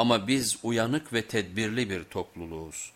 Ama biz uyanık ve tedbirli bir topluluğuz.